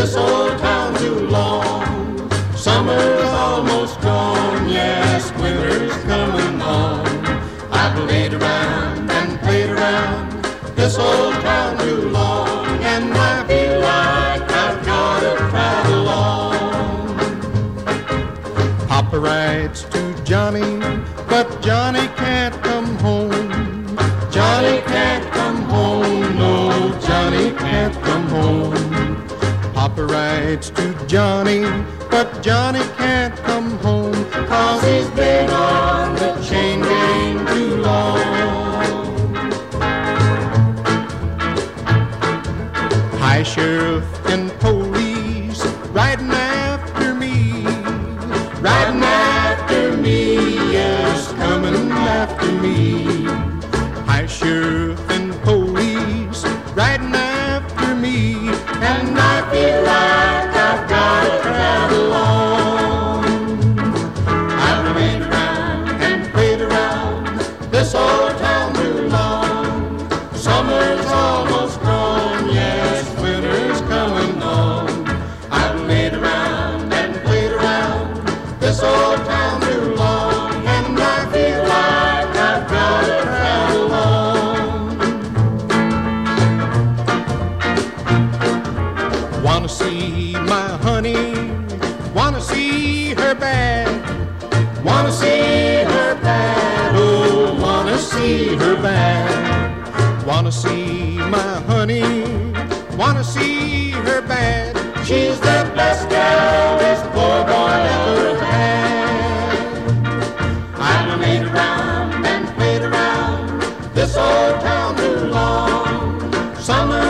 this old town too long. Summer's almost gone, yes, winter's coming on. I played around and played around this old town too long, and I feel like I've gotta travel on. Papa writes to Johnny, but Johnny can't come home. Johnny can't come home, no, Johnny can't come home. Papa writes to Johnny, but Johnny can't come home, cause he's been on the chain gang too long. High sheriff and police riding after me, riding after me, yes, coming after me. High sheriff and police riding after me, and I feel like Wanna see my honey, wanna see her bad. Wanna see her bad, oh, wanna see her bad. Wanna see my honey, wanna see her bad. She's the best girl this poor boy ever had. I've played around and played around this old town too long. Summer